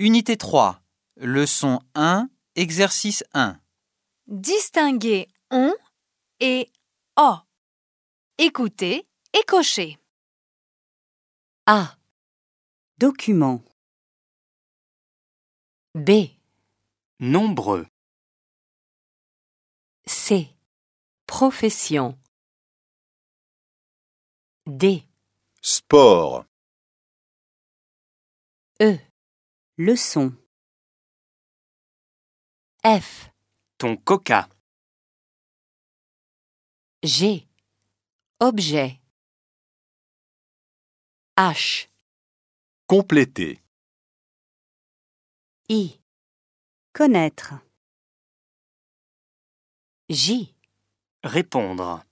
Unité 3. Leçon 1. Exercice 1. Distinguez on et o. Écoutez et cochez. A. Document. B. Nombreux. C. Profession. D. Sport. E. Leçon. F. Ton coca. G. Objet. H. Compléter. I. Connaître. J. Répondre.